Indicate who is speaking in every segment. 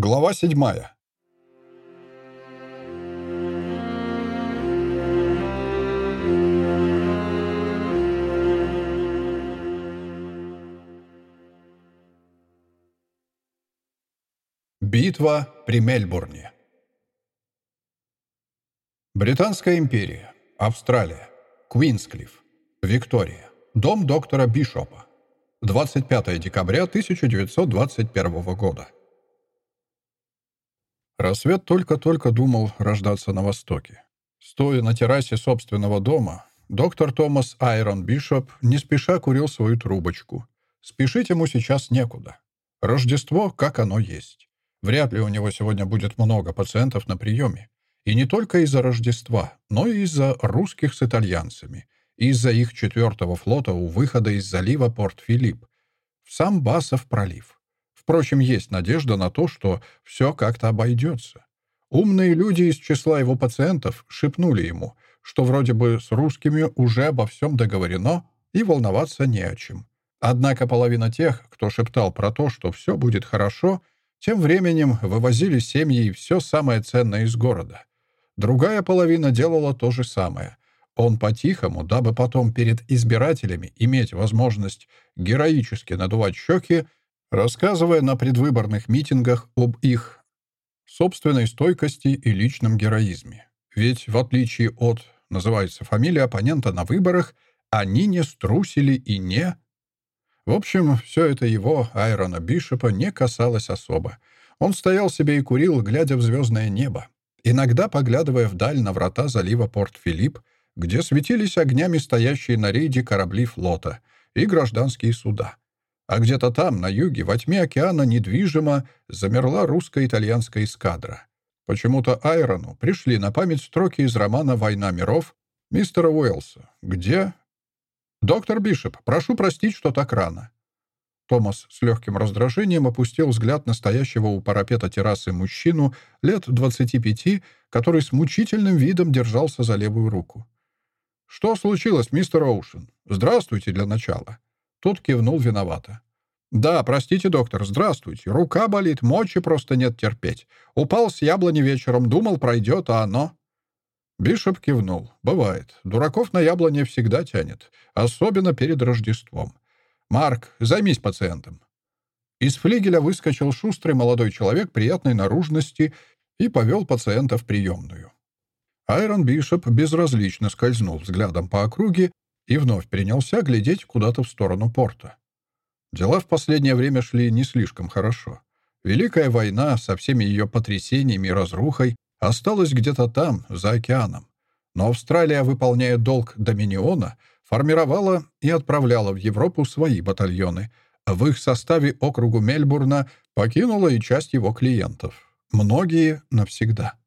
Speaker 1: Глава седьмая. Битва при Мельбурне. Британская империя. Австралия. Квинсклифф. Виктория. Дом доктора Бишопа. 25 декабря 1921 года. Рассвет только-только думал рождаться на востоке. Стоя на террасе собственного дома, доктор Томас Айрон Бишоп не спеша курил свою трубочку. Спешить ему сейчас некуда. Рождество, как оно есть. Вряд ли у него сегодня будет много пациентов на приеме. И не только из-за Рождества, но и из-за русских с итальянцами, из-за их четвертого флота у выхода из залива Порт-Филипп, в сам Басов пролив. Впрочем, есть надежда на то, что все как-то обойдется. Умные люди из числа его пациентов шепнули ему, что вроде бы с русскими уже обо всем договорено и волноваться не о чем. Однако половина тех, кто шептал про то, что все будет хорошо, тем временем вывозили семьи и все самое ценное из города. Другая половина делала то же самое. Он по-тихому, дабы потом перед избирателями иметь возможность героически надувать щеки, рассказывая на предвыборных митингах об их собственной стойкости и личном героизме. Ведь, в отличие от, называется фамилия оппонента на выборах, они не струсили и не... В общем, все это его, Айрона Бишопа, не касалось особо. Он стоял себе и курил, глядя в звездное небо, иногда поглядывая вдаль на врата залива Порт-Филипп, где светились огнями стоящие на рейде корабли флота и гражданские суда. А где-то там, на юге, во тьме океана, недвижимо замерла русско-итальянская эскадра. Почему-то Айрону пришли на память строки из романа «Война миров» мистера Уэллса, где... «Доктор Бишоп, прошу простить, что так рано». Томас с легким раздражением опустил взгляд настоящего у парапета террасы мужчину лет 25, который с мучительным видом держался за левую руку. «Что случилось, мистер Оушен? Здравствуйте для начала». Тот кивнул виновато. «Да, простите, доктор, здравствуйте. Рука болит, мочи просто нет терпеть. Упал с яблони вечером, думал, пройдет, а оно...» Бишоп кивнул. «Бывает. Дураков на яблоне всегда тянет. Особенно перед Рождеством. Марк, займись пациентом». Из флигеля выскочил шустрый молодой человек приятной наружности и повел пациента в приемную. Айрон Бишоп безразлично скользнул взглядом по округе и вновь принялся глядеть куда-то в сторону порта. Дела в последнее время шли не слишком хорошо. Великая война со всеми ее потрясениями и разрухой осталась где-то там, за океаном. Но Австралия, выполняя долг Доминиона, формировала и отправляла в Европу свои батальоны. В их составе округу Мельбурна покинула и часть его клиентов. Многие навсегда.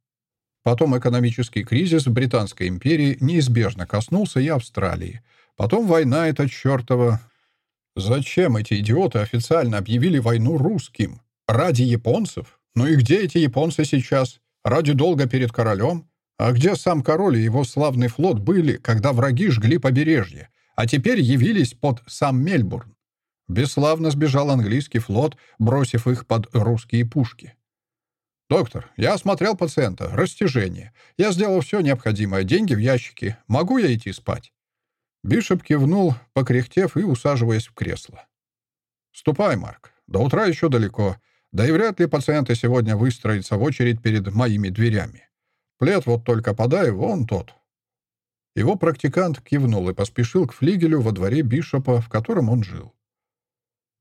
Speaker 1: Потом экономический кризис в Британской империи неизбежно коснулся и Австралии. Потом война эта чертова. Зачем эти идиоты официально объявили войну русским? Ради японцев? Ну и где эти японцы сейчас? Ради долга перед королем? А где сам король и его славный флот были, когда враги жгли побережье, а теперь явились под сам Мельбурн? Бесславно сбежал английский флот, бросив их под русские пушки. «Доктор, я осмотрел пациента. Растяжение. Я сделал все необходимое. Деньги в ящике. Могу я идти спать?» Бишоп кивнул, покряхтев и усаживаясь в кресло. «Ступай, Марк. До утра еще далеко. Да и вряд ли пациенты сегодня выстроятся в очередь перед моими дверями. Плед вот только подай, вон тот». Его практикант кивнул и поспешил к флигелю во дворе Бишопа, в котором он жил.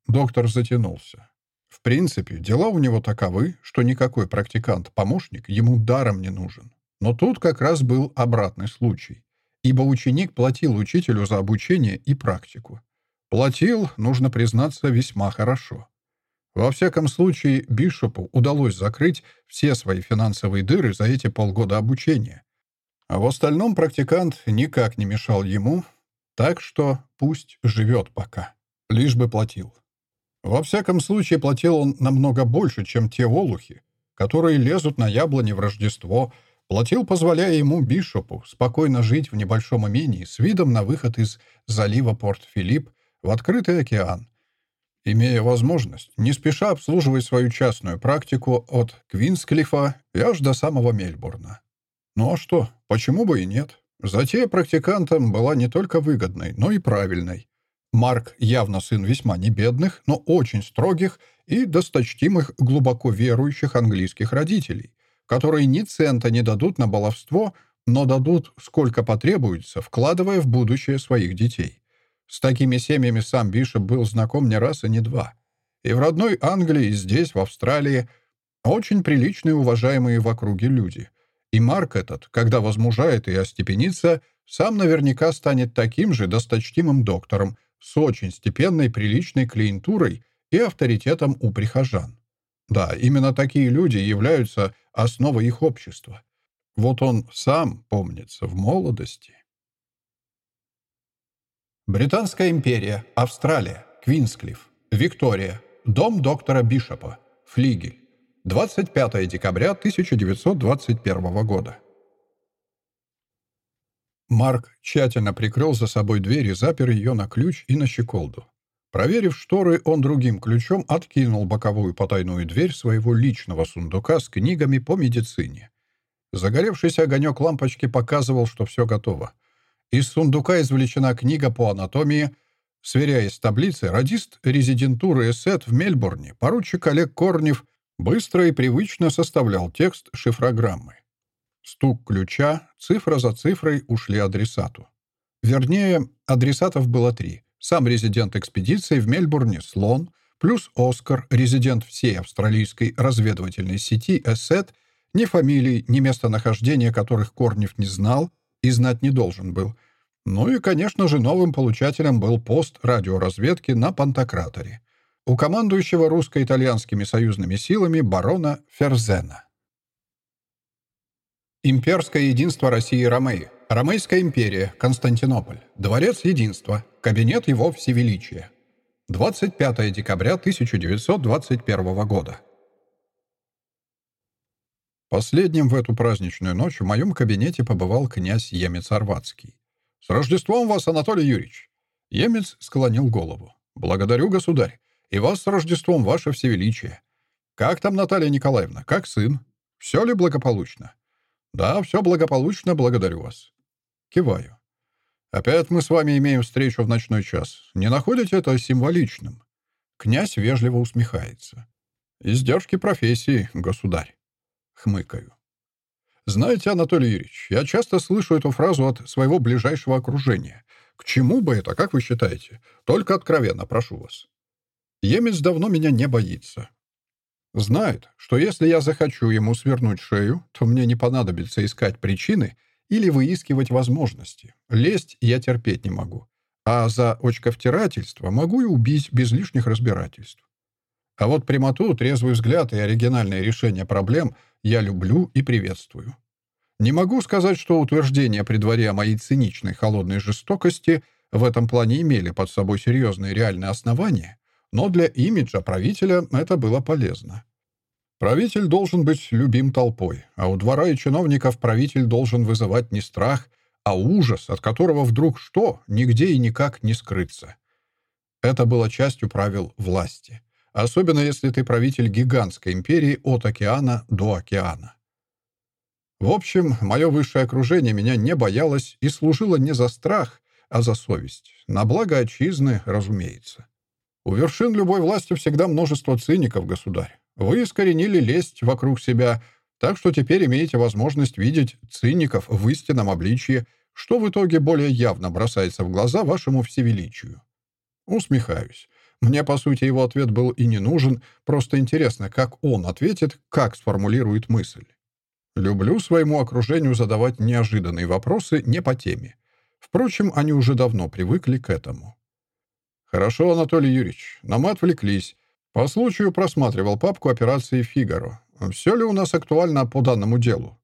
Speaker 1: Доктор затянулся. В принципе, дела у него таковы, что никакой практикант-помощник ему даром не нужен. Но тут как раз был обратный случай, ибо ученик платил учителю за обучение и практику. Платил, нужно признаться, весьма хорошо. Во всяком случае, Бишопу удалось закрыть все свои финансовые дыры за эти полгода обучения. А в остальном практикант никак не мешал ему, так что пусть живет пока, лишь бы платил. Во всяком случае, платил он намного больше, чем те олухи, которые лезут на яблони в Рождество, платил, позволяя ему, Бишопу, спокойно жить в небольшом имении с видом на выход из залива Порт-Филипп в открытый океан. имея возможность, не спеша обслуживать свою частную практику от Квинсклифа и аж до самого Мельбурна. Ну а что, почему бы и нет? Затея практикантам была не только выгодной, но и правильной. Марк явно сын весьма небедных, но очень строгих и досточтимых глубоко верующих английских родителей, которые ни цента не дадут на баловство, но дадут сколько потребуется, вкладывая в будущее своих детей. С такими семьями сам Бишоп был знаком не раз и не два. И в родной Англии, и здесь, в Австралии, очень приличные уважаемые в округе люди. И Марк этот, когда возмужает и остепенится, сам наверняка станет таким же досточтимым доктором, с очень степенной приличной клиентурой и авторитетом у прихожан. Да, именно такие люди являются основой их общества. Вот он сам, помнится, в молодости. Британская империя, Австралия, Квинсклифф, Виктория, дом доктора Бишопа, Флигель, 25 декабря 1921 года. Марк тщательно прикрыл за собой дверь и запер ее на ключ и на щеколду. Проверив шторы, он другим ключом откинул боковую потайную дверь своего личного сундука с книгами по медицине. Загоревшийся огонек лампочки показывал, что все готово. Из сундука извлечена книга по анатомии. Сверяясь с таблицей, радист резидентуры ЭСЭТ в Мельбурне, поручик Олег Корнев быстро и привычно составлял текст шифрограммы. Стук ключа, цифра за цифрой ушли адресату. Вернее, адресатов было три. Сам резидент экспедиции в Мельбурне Слон, плюс Оскар, резидент всей австралийской разведывательной сети ЭСЭТ, ни фамилий, ни местонахождения которых Корнев не знал и знать не должен был. Ну и, конечно же, новым получателем был пост радиоразведки на Пантократоре у командующего русско-итальянскими союзными силами барона Ферзена. Имперское единство России и Ромеи. Ромейская империя. Константинополь. Дворец единства. Кабинет его всевеличия. 25 декабря 1921 года. Последним в эту праздничную ночь в моем кабинете побывал князь Емец Орватский. «С Рождеством вас, Анатолий Юрьевич!» Емец склонил голову. «Благодарю, государь. И вас с Рождеством, ваше всевеличие. Как там Наталья Николаевна? Как сын? Все ли благополучно?» «Да, все благополучно, благодарю вас». Киваю. «Опять мы с вами имеем встречу в ночной час. Не находите это символичным?» Князь вежливо усмехается. «Издержки профессии, государь». Хмыкаю. «Знаете, Анатолий Юрьевич, я часто слышу эту фразу от своего ближайшего окружения. К чему бы это, как вы считаете? Только откровенно, прошу вас». Емец давно меня не боится. Знает, что если я захочу ему свернуть шею, то мне не понадобится искать причины или выискивать возможности. Лезть я терпеть не могу. А за очковтирательство могу и убить без лишних разбирательств. А вот прямоту, трезвый взгляд и оригинальное решение проблем я люблю и приветствую. Не могу сказать, что утверждения при дворе о моей циничной холодной жестокости в этом плане имели под собой серьезные реальные основания, но для имиджа правителя это было полезно. Правитель должен быть любим толпой, а у двора и чиновников правитель должен вызывать не страх, а ужас, от которого вдруг что, нигде и никак не скрыться. Это было частью правил власти, особенно если ты правитель гигантской империи от океана до океана. В общем, мое высшее окружение меня не боялось и служило не за страх, а за совесть. На благо отчизны, разумеется. У вершин любой власти всегда множество циников, государь. Вы искоренили лесть вокруг себя, так что теперь имеете возможность видеть циников в истинном обличье, что в итоге более явно бросается в глаза вашему всевеличию. Усмехаюсь. Мне, по сути, его ответ был и не нужен, просто интересно, как он ответит, как сформулирует мысль. Люблю своему окружению задавать неожиданные вопросы не по теме. Впрочем, они уже давно привыкли к этому. «Хорошо, Анатолий Юрьевич, но мы отвлеклись. По случаю просматривал папку операции «Фигаро». Все ли у нас актуально по данному делу?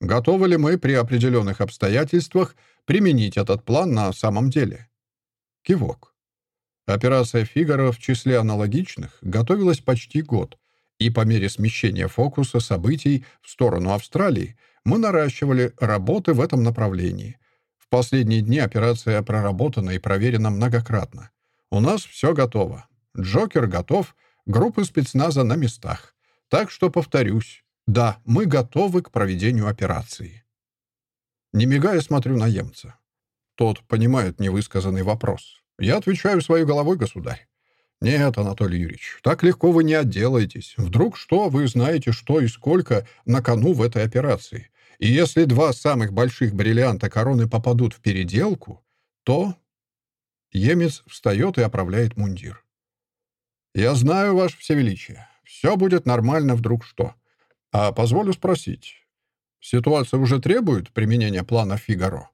Speaker 1: Готовы ли мы при определенных обстоятельствах применить этот план на самом деле? Кивок. Операция «Фигаро» в числе аналогичных готовилась почти год, и по мере смещения фокуса событий в сторону Австралии мы наращивали работы в этом направлении. В последние дни операция проработана и проверена многократно. У нас все готово. Джокер готов, группы спецназа на местах. Так что, повторюсь, да, мы готовы к проведению операции. Не мигая, смотрю на емца. Тот понимает невысказанный вопрос. Я отвечаю своей головой, государь. «Нет, Анатолий Юрьевич, так легко вы не отделаетесь. Вдруг что, вы знаете, что и сколько на кону в этой операции. И если два самых больших бриллианта короны попадут в переделку, то...» Емец встает и оправляет мундир. «Я знаю, Ваше Всевеличие. Все будет нормально вдруг что. А позволю спросить. Ситуация уже требует применения плана Фигаро?»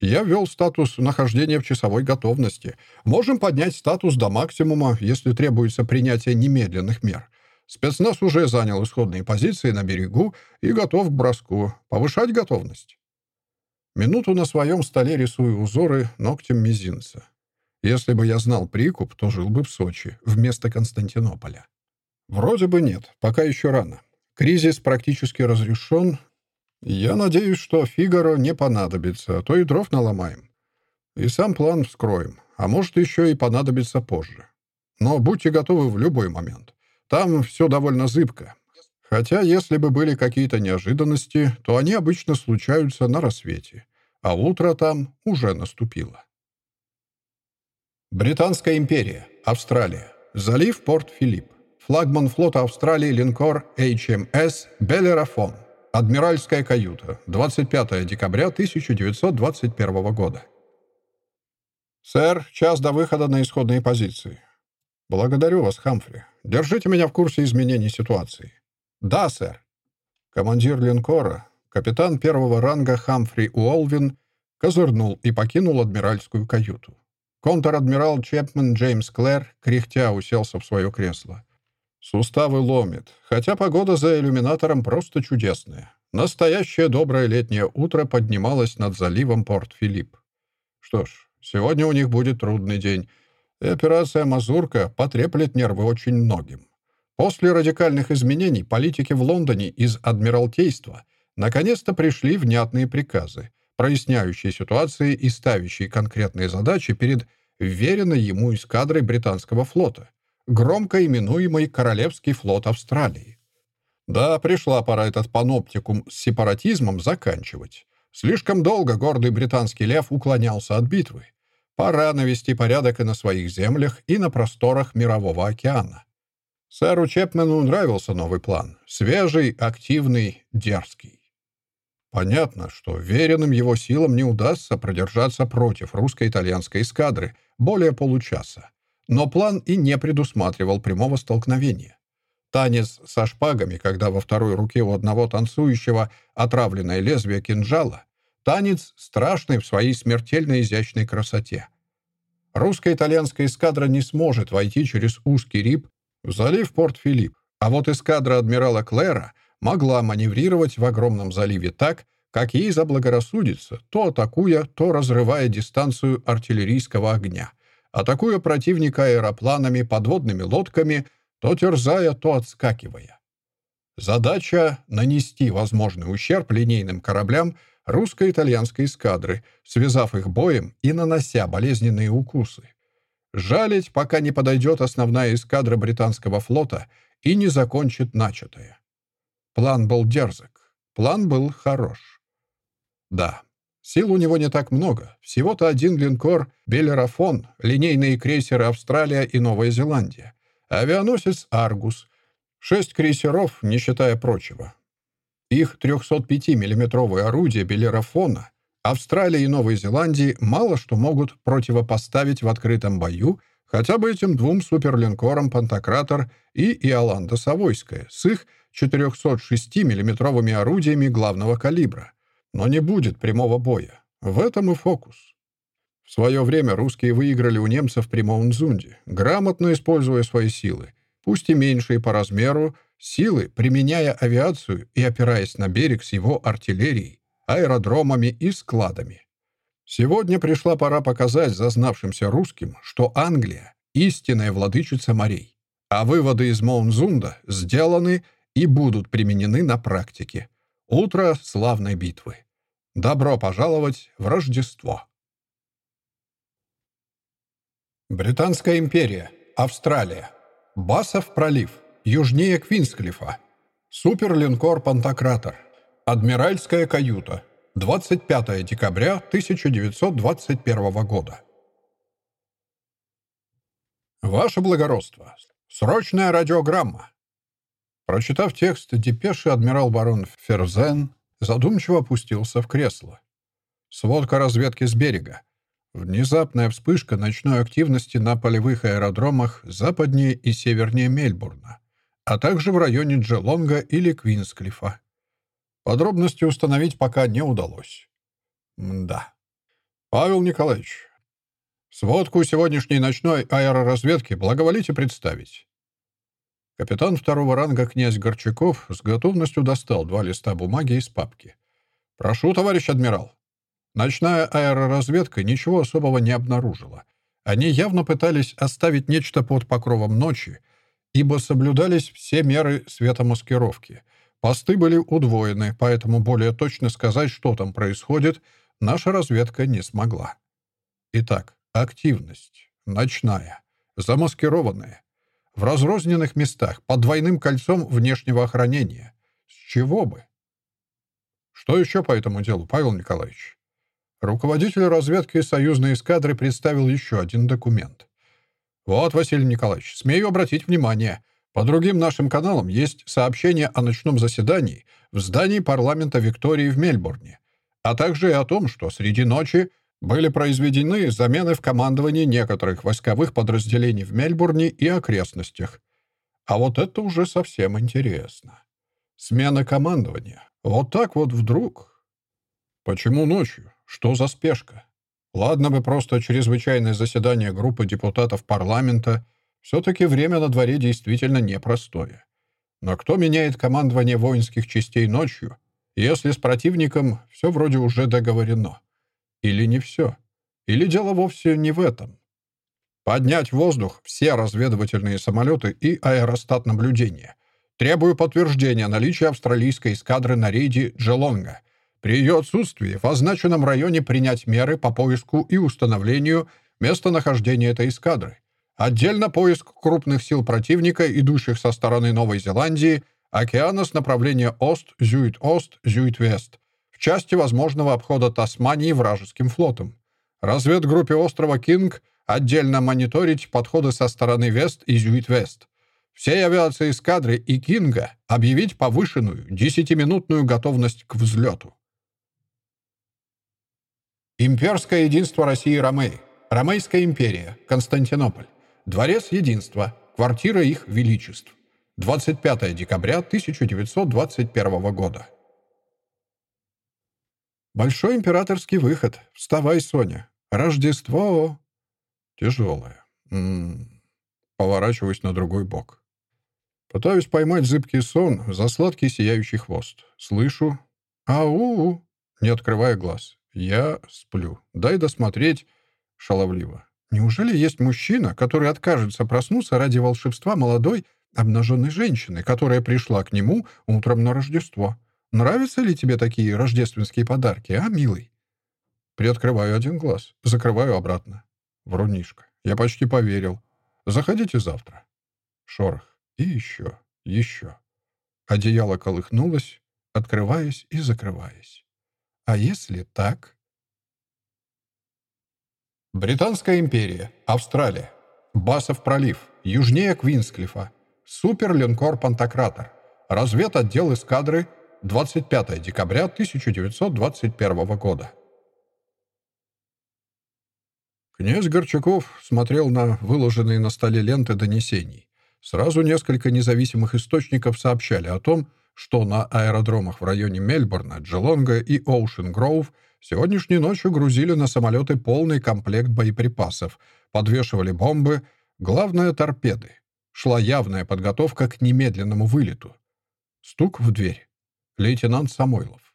Speaker 1: Я ввел статус нахождения в часовой готовности. Можем поднять статус до максимума, если требуется принятие немедленных мер. Спецназ уже занял исходные позиции на берегу и готов к броску. Повышать готовность. Минуту на своем столе рисую узоры ногтем мизинца. Если бы я знал прикуп, то жил бы в Сочи, вместо Константинополя. Вроде бы нет, пока еще рано. Кризис практически разрешен, я надеюсь, что Фигаро не понадобится, а то и дров наломаем. И сам план вскроем, а может, еще и понадобится позже. Но будьте готовы в любой момент. Там все довольно зыбко. Хотя, если бы были какие-то неожиданности, то они обычно случаются на рассвете, а утро там уже наступило. Британская империя, Австралия, залив Порт-Филипп, флагман флота Австралии линкор HMS «Белерафон», Адмиральская каюта. 25 декабря 1921 года. «Сэр, час до выхода на исходные позиции». «Благодарю вас, Хамфри. Держите меня в курсе изменений ситуации». «Да, сэр». Командир линкора, капитан первого ранга Хамфри Уолвин, козырнул и покинул адмиральскую каюту. Контр-адмирал Чепмен Джеймс Клэр, кряхтя, уселся в свое кресло. Суставы ломит, хотя погода за иллюминатором просто чудесная. Настоящее доброе летнее утро поднималось над заливом Порт-Филипп. Что ж, сегодня у них будет трудный день, и операция «Мазурка» потреплет нервы очень многим. После радикальных изменений политики в Лондоне из Адмиралтейства наконец-то пришли внятные приказы, проясняющие ситуации и ставящие конкретные задачи перед веренной ему эскадрой британского флота — громко именуемый Королевский флот Австралии. Да, пришла пора этот паноптикум с сепаратизмом заканчивать. Слишком долго гордый британский лев уклонялся от битвы. Пора навести порядок и на своих землях, и на просторах Мирового океана. Сэру Чепмену нравился новый план. Свежий, активный, дерзкий. Понятно, что веренным его силам не удастся продержаться против русско-итальянской эскадры более получаса. Но план и не предусматривал прямого столкновения. Танец со шпагами, когда во второй руке у одного танцующего отравленное лезвие кинжала, танец страшный в своей смертельно изящной красоте. Русско-итальянская эскадра не сможет войти через узкий рип в залив Порт-Филипп, а вот эскадра адмирала Клэра могла маневрировать в огромном заливе так, как ей заблагорассудится, то атакуя, то разрывая дистанцию артиллерийского огня — атакуя противника аэропланами, подводными лодками, то терзая, то отскакивая. Задача — нанести возможный ущерб линейным кораблям русско-итальянской эскадры, связав их боем и нанося болезненные укусы. Жалить, пока не подойдет основная эскадра британского флота и не закончит начатое. План был дерзок, план был хорош. Да, Сил у него не так много. Всего-то один линкор «Белерафон», линейные крейсеры «Австралия» и «Новая Зеландия», авианосец «Аргус», шесть крейсеров, не считая прочего. Их 305 миллиметровые орудия «Белерафона» Австралии и Новой Зеландии мало что могут противопоставить в открытом бою хотя бы этим двум суперлинкорам «Пантократор» и «Иоланда Савойская» с их 406 миллиметровыми орудиями главного калибра — но не будет прямого боя. В этом и фокус. В свое время русские выиграли у немцев при Маунзунде, грамотно используя свои силы, пусть и меньшие по размеру, силы, применяя авиацию и опираясь на берег с его артиллерией, аэродромами и складами. Сегодня пришла пора показать зазнавшимся русским, что Англия — истинная владычица морей, а выводы из Маунзунда сделаны и будут применены на практике. Утро славной битвы. Добро пожаловать в Рождество. Британская империя. Австралия. Басов пролив. Южнее Квинсклифа. Суперлинкор «Пантократор». Адмиральская каюта. 25 декабря 1921 года. Ваше благородство, срочная радиограмма. Прочитав текст депеши, адмирал барон Ферзен задумчиво опустился в кресло. Сводка разведки с берега. Внезапная вспышка ночной активности на полевых аэродромах западнее и севернее Мельбурна, а также в районе Джелонга или Квинсклифа. Подробности установить пока не удалось. Да. Павел Николаевич, сводку сегодняшней ночной аэроразведки благоволите представить. Капитан второго ранга князь Горчаков с готовностью достал два листа бумаги из папки. «Прошу, товарищ адмирал». Ночная аэроразведка ничего особого не обнаружила. Они явно пытались оставить нечто под покровом ночи, ибо соблюдались все меры светомаскировки. Посты были удвоены, поэтому более точно сказать, что там происходит, наша разведка не смогла. Итак, активность. Ночная. Замаскированная. В разрозненных местах, под двойным кольцом внешнего охранения. С чего бы? Что еще по этому делу, Павел Николаевич? Руководитель разведки союзной эскадры представил еще один документ. «Вот, Василий Николаевич, смею обратить внимание. По другим нашим каналам есть сообщение о ночном заседании в здании парламента Виктории в Мельбурне, а также и о том, что среди ночи были произведены замены в командовании некоторых войсковых подразделений в Мельбурне и окрестностях. А вот это уже совсем интересно. Смена командования. Вот так вот вдруг. Почему ночью? Что за спешка? Ладно бы просто чрезвычайное заседание группы депутатов парламента. Все-таки время на дворе действительно непростое. Но кто меняет командование воинских частей ночью, если с противником все вроде уже договорено? Или не все? Или дело вовсе не в этом? Поднять в воздух все разведывательные самолеты и аэростат наблюдения. Требую подтверждения наличия австралийской эскадры на рейде Джелонга — при ее отсутствии в означенном районе принять меры по поиску и установлению местонахождения этой эскадры. Отдельно поиск крупных сил противника, идущих со стороны Новой Зеландии, океана с направления Ост-Зюит-Ост, Зюит-Вест, в части возможного обхода Тасмании вражеским флотом. Разведгруппе острова Кинг отдельно мониторить подходы со стороны Вест и Зюит-Вест. Всей авиации эскадры и Кинга объявить повышенную десятиминутную готовность к взлету. Имперское единство России Ромеи. Ромейская империя. Константинополь. Дворец единства. Квартира их величеств. 25 декабря 1921 года. Большой императорский выход. Вставай, Соня. Рождество. Тяжелое. М м-м. -м -м. Поворачиваюсь на другой бок. Пытаюсь поймать зыбкий сон за сладкий сияющий хвост. Слышу «Ау!» не открывая глаз. Я сплю. Дай досмотреть шаловливо. Неужели есть мужчина, который откажется проснуться ради волшебства молодой, обнаженной женщины, которая пришла к нему утром на Рождество? Нравятся ли тебе такие рождественские подарки, а, милый? Приоткрываю один глаз, закрываю обратно. Врунишка. Я почти поверил. Заходите завтра. Шорох. И еще, еще. Одеяло колыхнулось, открываясь и закрываясь. А если так? Британская империя. Австралия. Басов пролив. Южнее Квинсклифа. Суперлинкор «Пантократор». Разведотдел эскадры. 25 декабря 1921 года. Князь Горчаков смотрел на выложенные на столе ленты донесений. Сразу несколько независимых источников сообщали о том, что на аэродромах в районе Мельбурна, Джелонга и Оушен-Гроув сегодняшней ночью грузили на самолеты полный комплект боеприпасов, подвешивали бомбы, главное — торпеды. Шла явная подготовка к немедленному вылету. Стук в дверь. Лейтенант Самойлов.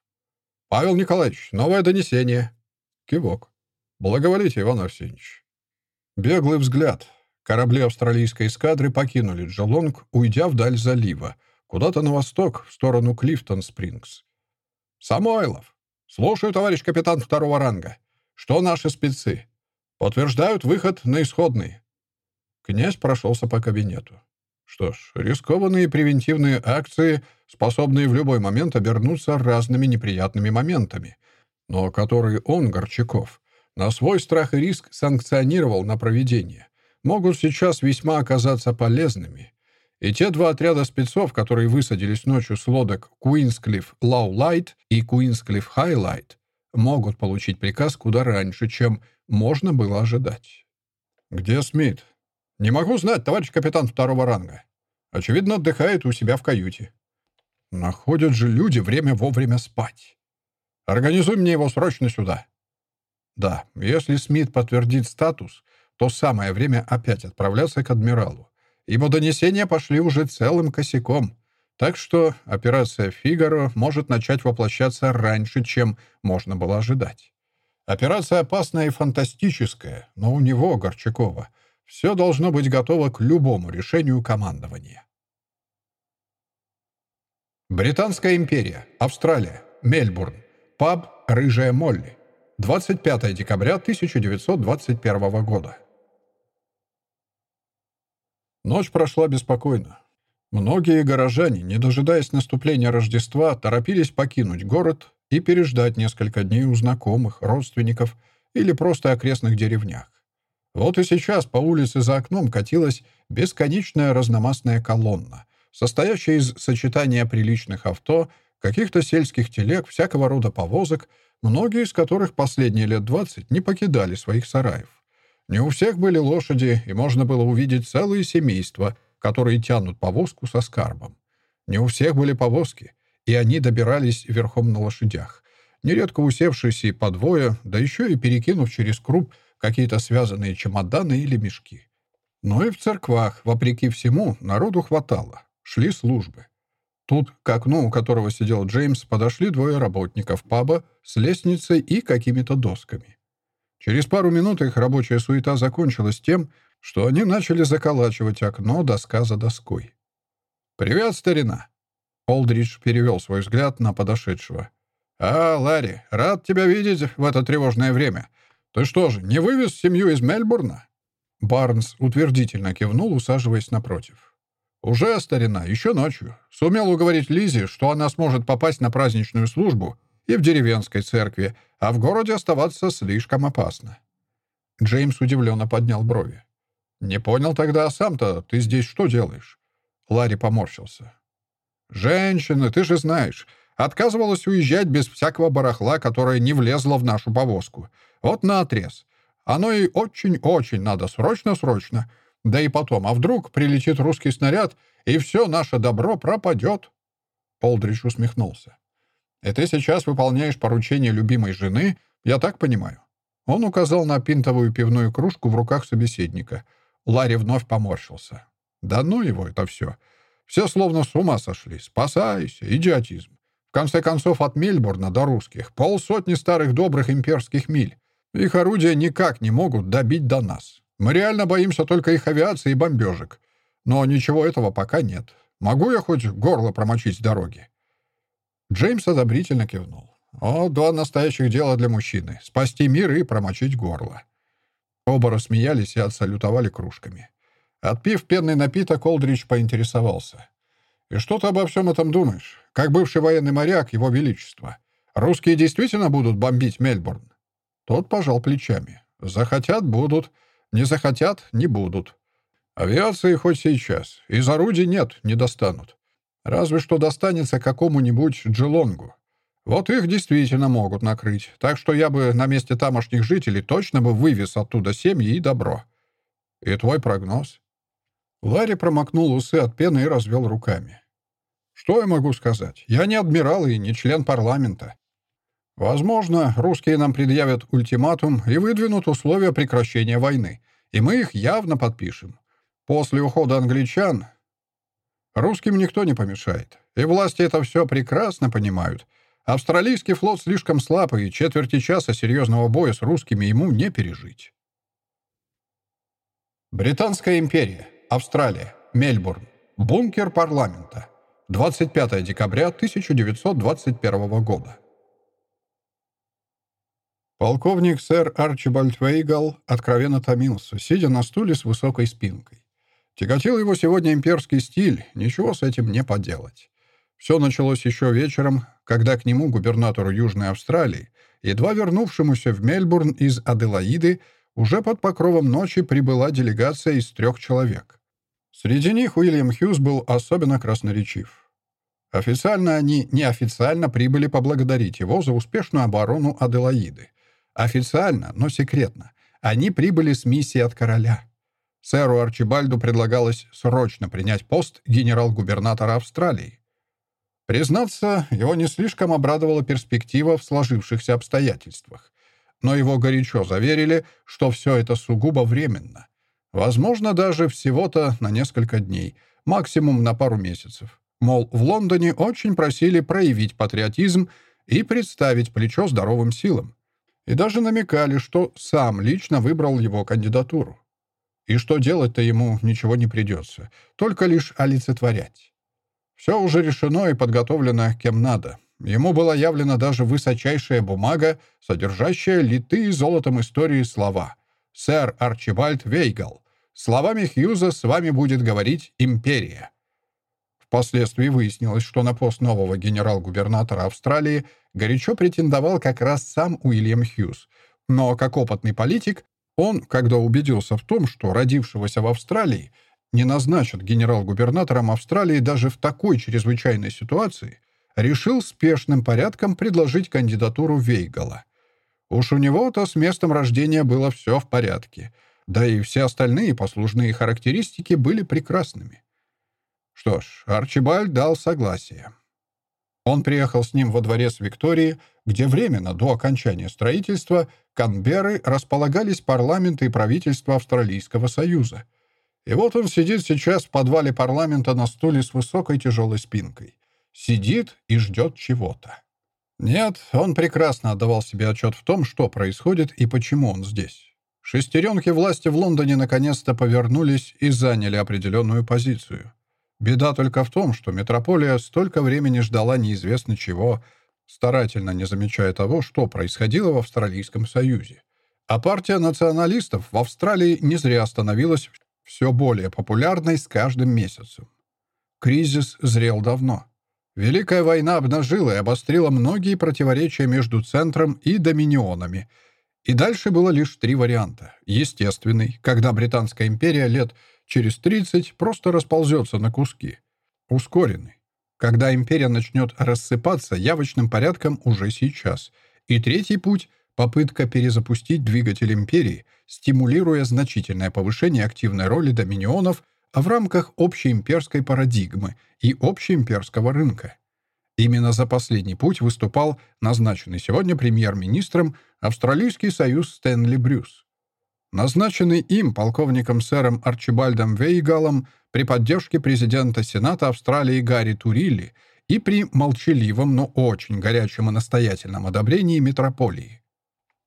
Speaker 1: «Павел Николаевич, новое донесение». Кивок. «Благоволите, Иван Арсеньевич». Беглый взгляд. Корабли австралийской эскадры покинули Джелонг, уйдя вдаль залива, куда-то на восток, в сторону Клифтон-Спрингс. «Самойлов! Слушаю, товарищ капитан второго ранга. Что наши спецы? Подтверждают выход на исходный». Князь прошелся по кабинету. Что ж, рискованные превентивные акции, способные в любой момент обернуться разными неприятными моментами, но которые он, Горчаков, на свой страх и риск санкционировал на проведение, могут сейчас весьма оказаться полезными. И те два отряда спецов, которые высадились ночью с лодок Куинсклифф Лаулайт и Куинсклифф Хайлайт, могут получить приказ куда раньше, чем можно было ожидать. «Где Смит?» «Не могу знать, товарищ капитан второго ранга. Очевидно, отдыхает у себя в каюте». «Находят же люди время вовремя спать. Организуй мне его срочно сюда». «Да, если Смит подтвердит статус, то самое время опять отправляться к адмиралу, ибо донесения пошли уже целым косяком». Так что операция «Фигаро» может начать воплощаться раньше, чем можно было ожидать. Операция опасная и фантастическая, но у него, Горчакова, все должно быть готово к любому решению командования. Британская империя, Австралия, Мельбурн, паб «Рыжая Молли», 25 декабря 1921 года. Ночь прошла беспокойно. Многие горожане, не дожидаясь наступления Рождества, торопились покинуть город и переждать несколько дней у знакомых, родственников или просто окрестных деревнях. Вот и сейчас по улице за окном катилась бесконечная разномастная колонна, состоящая из сочетания приличных авто, каких-то сельских телег, всякого рода повозок, многие из которых последние лет двадцать не покидали своих сараев. Не у всех были лошади, и можно было увидеть целые семейства, которые тянут повозку со скарбом. Не у всех были повозки, и они добирались верхом на лошадях, нередко усевшись и по да еще и перекинув через круп какие-то связанные чемоданы или мешки. Но и в церквах, вопреки всему, народу хватало. Шли службы. Тут к окну, у которого сидел Джеймс, подошли двое работников паба с лестницей и какими-то досками. Через пару минут их рабочая суета закончилась тем, что они начали заколачивать окно доска за доской. «Привет, старина!» Олдридж перевел свой взгляд на подошедшего. «А, Ларри, рад тебя видеть в это тревожное время. Ты что же, не вывез семью из Мельбурна?» Барнс утвердительно кивнул, усаживаясь напротив. «Уже, старина, еще ночью. Сумел уговорить Лизи, что она сможет попасть на праздничную службу и в деревенской церкви, а в городе оставаться слишком опасно». Джеймс удивленно поднял брови. «Не понял тогда, а сам-то ты здесь что делаешь?» Ларри поморщился. «Женщина, ты же знаешь, отказывалась уезжать без всякого барахла, которое не влезло в нашу повозку. Вот на отрез. Оно ей очень-очень надо, срочно-срочно. Да и потом, а вдруг прилетит русский снаряд, и все наше добро пропадет?» Полдрич усмехнулся. «И ты сейчас выполняешь поручение любимой жены, я так понимаю?» Он указал на пинтовую пивную кружку в руках собеседника. Ларри вновь поморщился. «Да ну его это все. Все словно с ума сошли. Спасайся, идиотизм. В конце концов, от Мельбурна до русских полсотни старых добрых имперских миль. Их орудия никак не могут добить до нас. Мы реально боимся только их авиации и бомбежек. Но ничего этого пока нет. Могу я хоть горло промочить с дороги?» Джеймс одобрительно кивнул. «О, два настоящих дела для мужчины. Спасти мир и промочить горло». Оба рассмеялись и отсалютовали кружками. Отпив пенный напиток, Олдрич поинтересовался. «И что ты обо всем этом думаешь? Как бывший военный моряк, его величество. Русские действительно будут бомбить Мельбурн?» Тот пожал плечами. «Захотят — будут. Не захотят — не будут. Авиации хоть сейчас. Из орудий нет, не достанут. Разве что достанется какому-нибудь Джилонгу. Вот их действительно могут накрыть. Так что я бы на месте тамошних жителей точно бы вывез оттуда семьи и добро. И твой прогноз?» Ларри промокнул усы от пены и развел руками. «Что я могу сказать? Я не адмирал и не член парламента. Возможно, русские нам предъявят ультиматум и выдвинут условия прекращения войны, и мы их явно подпишем. После ухода англичан русским никто не помешает, и власти это все прекрасно понимают. Австралийский флот слишком слаб, и четверти часа серьезного боя с русскими ему не пережить». Британская империя. Австралия. Мельбурн. Бункер парламента. 25 декабря 1921 года. Полковник сэр Арчибальд Вейгал откровенно томился, сидя на стуле с высокой спинкой. Тяготил его сегодня имперский стиль, ничего с этим не поделать. Все началось еще вечером, когда к нему, губернатору Южной Австралии, едва вернувшемуся в Мельбурн из Аделаиды, уже под покровом ночи прибыла делегация из трех человек. Среди них Уильям Хьюз был особенно красноречив. Официально они неофициально прибыли поблагодарить его за успешную оборону Аделаиды. Официально, но секретно. Они прибыли с миссией от короля. Сэру Арчибальду предлагалось срочно принять пост генерал-губернатора Австралии. Признаться, его не слишком обрадовала перспектива в сложившихся обстоятельствах. Но его горячо заверили, что все это сугубо временно. Возможно, даже всего-то на несколько дней, максимум на пару месяцев. Мол, в Лондоне очень просили проявить патриотизм и представить плечо здоровым силам и даже намекали, что сам лично выбрал его кандидатуру. И что делать-то ему ничего не придется, только лишь олицетворять. Все уже решено и подготовлено кем надо. Ему была явлена даже высочайшая бумага, содержащая литые золотом истории слова. «Сэр Арчибальд Вейгал. Словами Хьюза с вами будет говорить империя». Впоследствии выяснилось, что на пост нового генерал-губернатора Австралии горячо претендовал как раз сам Уильям Хьюз. Но как опытный политик, он, когда убедился в том, что родившегося в Австралии не назначат генерал-губернатором Австралии даже в такой чрезвычайной ситуации, решил спешным порядком предложить кандидатуру Вейгала. Уж у него-то с местом рождения было все в порядке, да и все остальные послужные характеристики были прекрасными. Что ж, Арчибальд дал согласие. Он приехал с ним во дворец Виктории, где временно, до окончания строительства, Канберры располагались парламент и правительство Австралийского Союза. И вот он сидит сейчас в подвале парламента на стуле с высокой тяжелой спинкой. Сидит и ждет чего-то. Нет, он прекрасно отдавал себе отчет в том, что происходит и почему он здесь. Шестеренки власти в Лондоне наконец-то повернулись и заняли определенную позицию. Беда только в том, что метрополия столько времени ждала неизвестно чего, старательно не замечая того, что происходило в Австралийском Союзе. А партия националистов в Австралии не зря становилась все более популярной с каждым месяцем. Кризис зрел давно. Великая война обнажила и обострила многие противоречия между центром и доминионами. И дальше было лишь три варианта. Естественный, когда Британская империя лет через 30 просто расползется на куски. Ускоренный. Когда империя начнет рассыпаться явочным порядком уже сейчас. И третий путь — попытка перезапустить двигатель империи, стимулируя значительное повышение активной роли доминионов в рамках общеимперской парадигмы и общеимперского рынка. Именно за последний путь выступал назначенный сегодня премьер-министром Австралийский союз Стэнли Брюс назначенный им полковником сэром Арчибальдом Вейгалом при поддержке президента Сената Австралии Гарри Турилли и при молчаливом, но очень горячем и настоятельном одобрении метрополии.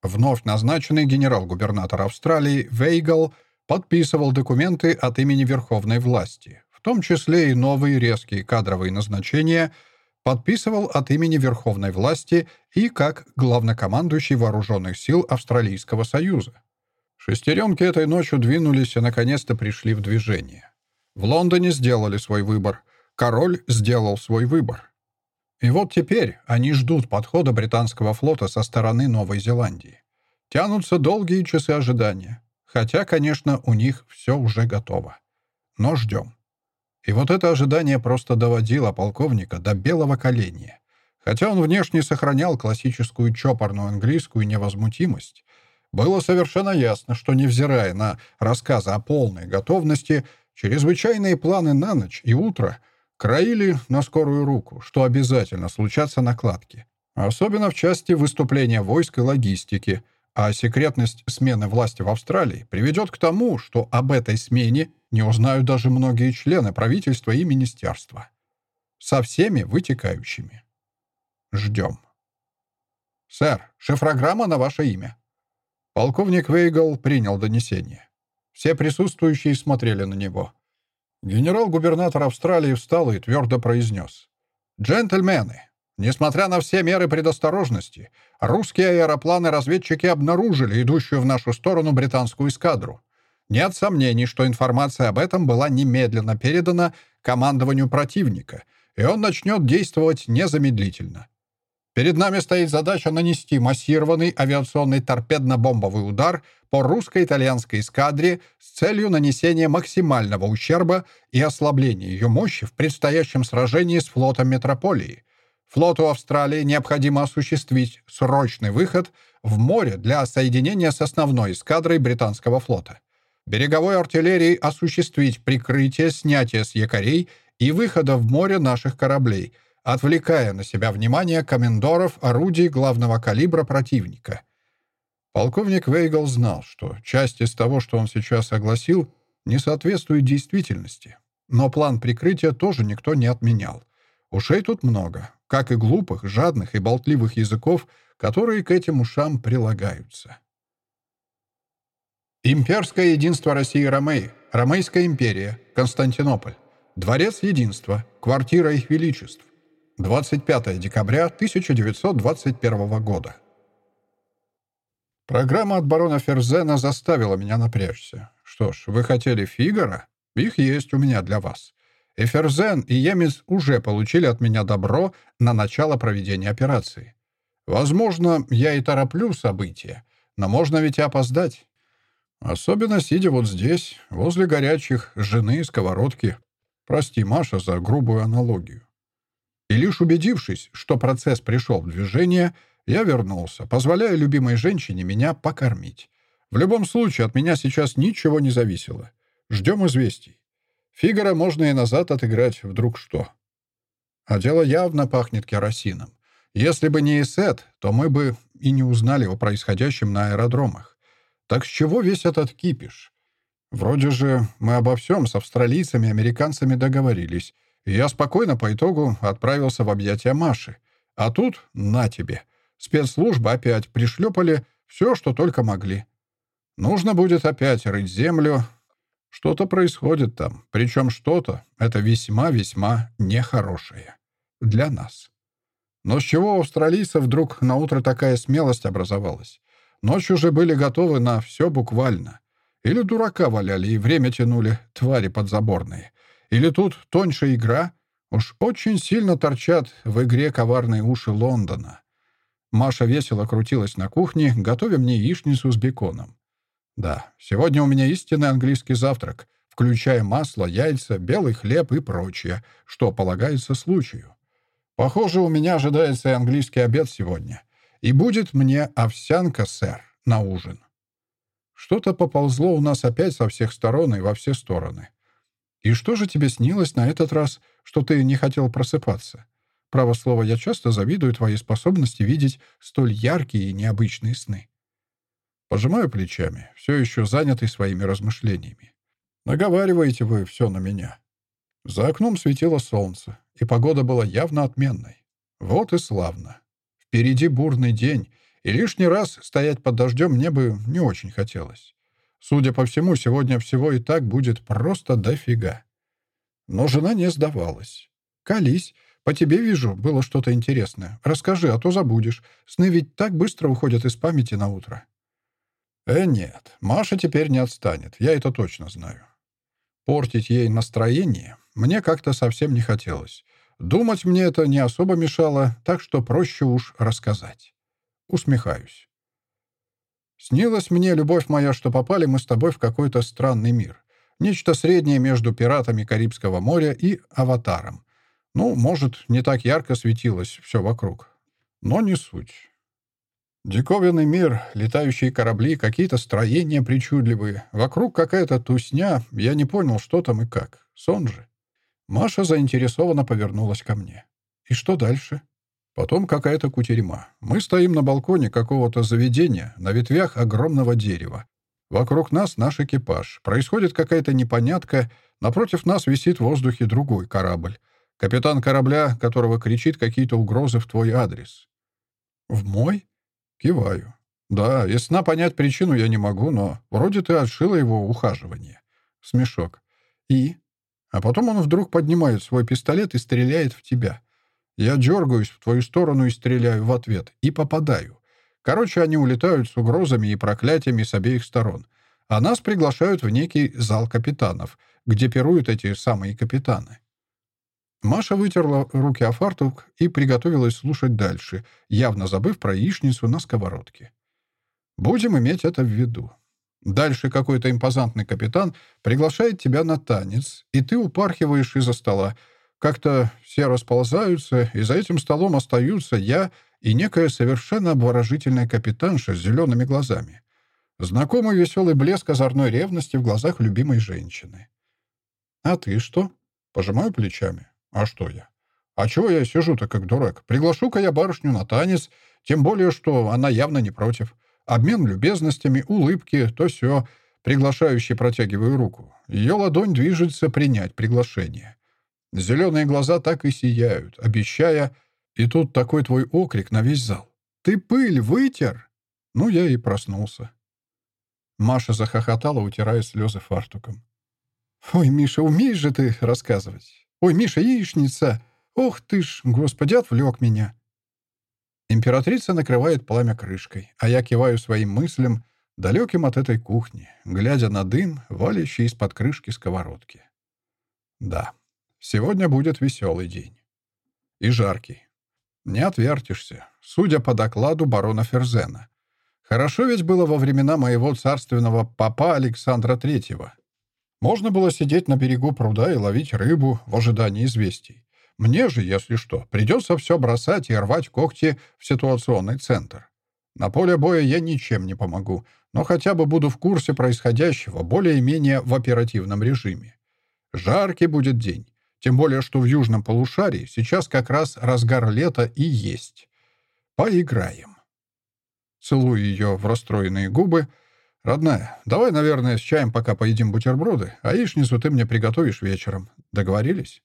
Speaker 1: Вновь назначенный генерал-губернатор Австралии Вейгал подписывал документы от имени верховной власти, в том числе и новые резкие кадровые назначения, подписывал от имени верховной власти и как главнокомандующий вооруженных сил Австралийского Союза. Шестеренки этой ночью двинулись и наконец-то пришли в движение. В Лондоне сделали свой выбор. Король сделал свой выбор. И вот теперь они ждут подхода британского флота со стороны Новой Зеландии. Тянутся долгие часы ожидания. Хотя, конечно, у них все уже готово. Но ждем. И вот это ожидание просто доводило полковника до белого коленя. Хотя он внешне сохранял классическую чопорную английскую невозмутимость, было совершенно ясно, что, невзирая на рассказы о полной готовности, чрезвычайные планы на ночь и утро краили на скорую руку, что обязательно случатся накладки. Особенно в части выступления войск и логистики, а секретность смены власти в Австралии приведет к тому, что об этой смене не узнают даже многие члены правительства и министерства. Со всеми вытекающими. Ждем. «Сэр, шифрограмма на ваше имя», Полковник Вейгл принял донесение. Все присутствующие смотрели на него. Генерал-губернатор Австралии встал и твердо произнес. «Джентльмены, Несмотря на все меры предосторожности, русские аэропланы-разведчики обнаружили идущую в нашу сторону британскую эскадру. Нет сомнений, что информация об этом была немедленно передана командованию противника, и он начнет действовать незамедлительно. Перед нами стоит задача нанести массированный авиационный торпедно-бомбовый удар по русско-итальянской эскадре с целью нанесения максимального ущерба и ослабления ее мощи в предстоящем сражении с флотом метрополии. Флоту Австралии необходимо осуществить срочный выход в море для соединения с основной эскадрой британского флота. Береговой артиллерии осуществить прикрытие снятия с якорей и выхода в море наших кораблей – отвлекая на себя внимание комендоров орудий главного калибра противника. Полковник Вейгл знал, что часть из того, что он сейчас огласил, не соответствует действительности. Но план прикрытия тоже никто не отменял. Ушей тут много, как и глупых, жадных и болтливых языков, которые к этим ушам прилагаются. Имперское единство России Ромеи, Ромейская империя, Константинополь, Дворец единства, квартира их величеств, 25 декабря 1921 года. Программа от барона Ферзена заставила меня напрячься. Что ж, вы хотели Фигара? Их есть у меня для вас. И Ферзен, и Емец уже получили от меня добро на начало проведения операции. Возможно, я и тороплю события, но можно ведь и опоздать. Особенно сидя вот здесь, возле горячих, жены сковородки. Прости, Маша, за грубую аналогию. И лишь убедившись, что процесс пришел в движение, я вернулся, позволяя любимой женщине меня покормить. В любом случае, от меня сейчас ничего не зависело. Ждем известий. Фигара можно и назад отыграть вдруг что. А дело явно пахнет керосином. Если бы не Исет, то мы бы и не узнали о происходящем на аэродромах. Так с чего весь этот кипиш? Вроде же мы обо всем с австралийцами и американцами договорились, я спокойно по итогу отправился в объятия Маши. А тут на тебе. Спецслужбы опять пришлепали все, что только могли. Нужно будет опять рыть землю. Что-то происходит там. Причем что-то — это весьма-весьма нехорошее. Для нас. Но с чего у австралийцев вдруг на утро такая смелость образовалась? Ночью же были готовы на все буквально. Или дурака валяли и время тянули, твари подзаборные. Или тут тоньше игра? Уж очень сильно торчат в игре коварные уши Лондона. Маша весело крутилась на кухне, готовя мне яичницу с беконом. Да, сегодня у меня истинный английский завтрак, включая масло, яйца, белый хлеб и прочее, что полагается случаю. Похоже, у меня ожидается и английский обед сегодня. И будет мне овсянка, сэр, на ужин. Что-то поползло у нас опять со всех сторон и во все стороны. «И что же тебе снилось на этот раз, что ты не хотел просыпаться? Право слово, я часто завидую твоей способности видеть столь яркие и необычные сны». Пожимаю плечами, все еще занятый своими размышлениями. Наговариваете вы все на меня. За окном светило солнце, и погода была явно отменной. Вот и славно. Впереди бурный день, и лишний раз стоять под дождем мне бы не очень хотелось. Судя по всему, сегодня всего и так будет просто дофига. Но жена не сдавалась. «Колись, по тебе вижу, было что-то интересное. Расскажи, а то забудешь. Сны ведь так быстро уходят из памяти на утро». «Э, нет, Маша теперь не отстанет, я это точно знаю. Портить ей настроение мне как-то совсем не хотелось. Думать мне это не особо мешало, так что проще уж рассказать. Усмехаюсь. Снилась мне, любовь моя, что попали мы с тобой в какой-то странный мир. Нечто среднее между пиратами Карибского моря и аватаром. Ну, может, не так ярко светилось все вокруг. Но не суть. Диковинный мир, летающие корабли, какие-то строения причудливые. Вокруг какая-то тусня. Я не понял, что там и как. Сон же. Маша заинтересованно повернулась ко мне. «И что дальше?» Потом какая-то кутерьма. Мы стоим на балконе какого-то заведения, на ветвях огромного дерева. Вокруг нас наш экипаж. Происходит какая-то непонятка. Напротив нас висит в воздухе другой корабль. Капитан корабля, которого кричит какие-то угрозы в твой адрес. «В мой?» Киваю. «Да, из сна понять причину я не могу, но вроде ты отшила его ухаживание». Смешок. «И?» А потом он вдруг поднимает свой пистолет и стреляет в тебя. Я дергаюсь в твою сторону и стреляю в ответ. И попадаю. Короче, они улетают с угрозами и проклятиями с обеих сторон. А нас приглашают в некий зал капитанов, где пируют эти самые капитаны. Маша вытерла руки о фартук и приготовилась слушать дальше, явно забыв про яичницу на сковородке. Будем иметь это в виду. Дальше какой-то импозантный капитан приглашает тебя на танец, и ты упархиваешь из-за стола. Как-то все расползаются, и за этим столом остаются я и некая совершенно обворожительная капитанша с зелеными глазами. Знакомый веселый блеск озорной ревности в глазах любимой женщины. «А ты что?» Пожимаю плечами. «А что я?» «А чего я сижу-то как дурак? Приглашу-ка я барышню на танец, тем более, что она явно не против. Обмен любезностями, улыбки, то все. Приглашающий протягиваю руку. Ее ладонь движется принять приглашение. Зеленые глаза так и сияют, обещая... И тут такой твой окрик на весь зал. «Ты пыль вытер!» Ну, я и проснулся. Маша захохотала, утирая слезы фартуком. «Ой, Миша, умеешь же ты рассказывать? Ой, Миша, яичница! Ох ты ж, господи, отвлек меня!» Императрица накрывает пламя крышкой, а я киваю своим мыслям, далеким от этой кухни, глядя на дым, валящий из-под крышки сковородки. Да, сегодня будет веселый день. И жаркий. Не отвертишься, судя по докладу барона Ферзена. Хорошо ведь было во времена моего царственного папа Александра Третьего. Можно было сидеть на берегу пруда и ловить рыбу в ожидании известий. Мне же, если что, придется все бросать и рвать когти в ситуационный центр. На поле боя я ничем не помогу, но хотя бы буду в курсе происходящего более-менее в оперативном режиме. Жаркий будет день, тем более что в южном полушарии сейчас как раз разгар лета и есть. Поиграем. Целую ее в расстроенные губы. «Родная, давай, наверное, с чаем пока поедим бутерброды, а яичницу ты мне приготовишь вечером. Договорились?»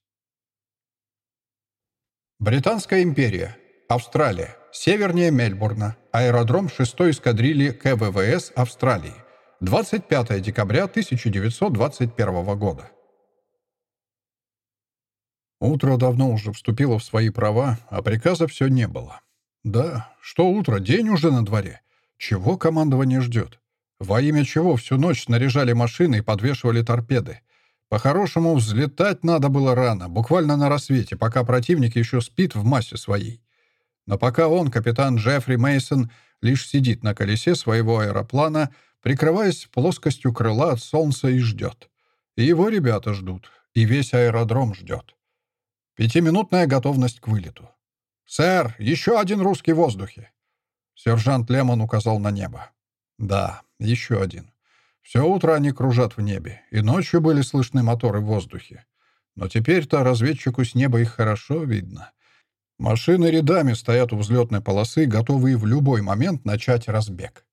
Speaker 1: Британская империя. Австралия. Севернее Мельбурна. Аэродром 6-й эскадрильи КВВС Австралии. 25 декабря 1921 года. Утро давно уже вступило в свои права, а приказа все не было. Да, что утро, день уже на дворе. Чего командование ждет? Во имя чего всю ночь снаряжали машины и подвешивали торпеды? По-хорошему, взлетать надо было рано, буквально на рассвете, пока противник еще спит в массе своей. Но пока он, капитан Джеффри Мейсон, лишь сидит на колесе своего аэроплана, прикрываясь плоскостью крыла от солнца и ждет. И его ребята ждут, и весь аэродром ждет. Пятиминутная готовность к вылету. «Сэр, еще один русский в воздухе!» Сержант Лемон указал на небо. «Да, еще один. Все утро они кружат в небе, и ночью были слышны моторы в воздухе. Но теперь-то разведчику с неба их хорошо видно. Машины рядами стоят у взлетной полосы, готовые в любой момент начать разбег.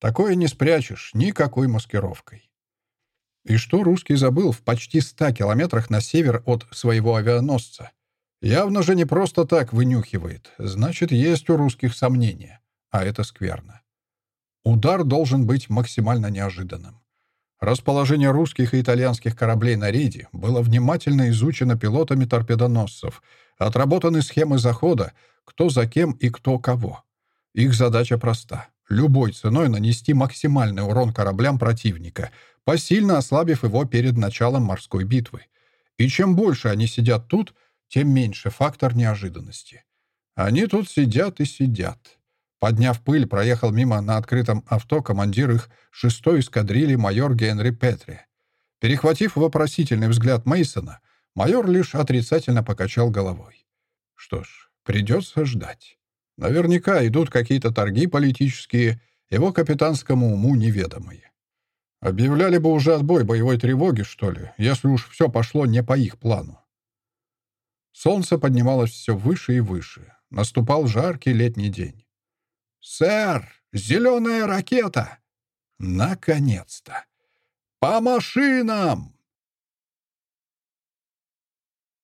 Speaker 1: Такое не спрячешь никакой маскировкой. И что русский забыл в почти ста километрах на север от своего авианосца? Явно же не просто так вынюхивает. Значит, есть у русских сомнения. А это скверно. Удар должен быть максимально неожиданным. Расположение русских и итальянских кораблей на рейде было внимательно изучено пилотами торпедоносцев, отработаны схемы захода, кто за кем и кто кого. Их задача проста — любой ценой нанести максимальный урон кораблям противника, посильно ослабив его перед началом морской битвы. И чем больше они сидят тут, тем меньше фактор неожиданности. Они тут сидят и сидят. Подняв пыль, проехал мимо на открытом авто командир их шестой эскадрильи майор Генри Петри. Перехватив вопросительный взгляд Мейсона, майор лишь отрицательно покачал головой. Что ж, придется ждать. Наверняка идут какие-то торги политические, его капитанскому уму неведомые. Объявляли бы уже отбой боевой тревоги, что ли, если уж все пошло не по их плану. Солнце поднималось все выше и выше. Наступал жаркий летний день. «Сэр, зеленая ракета!» «Наконец-то!» «По машинам!»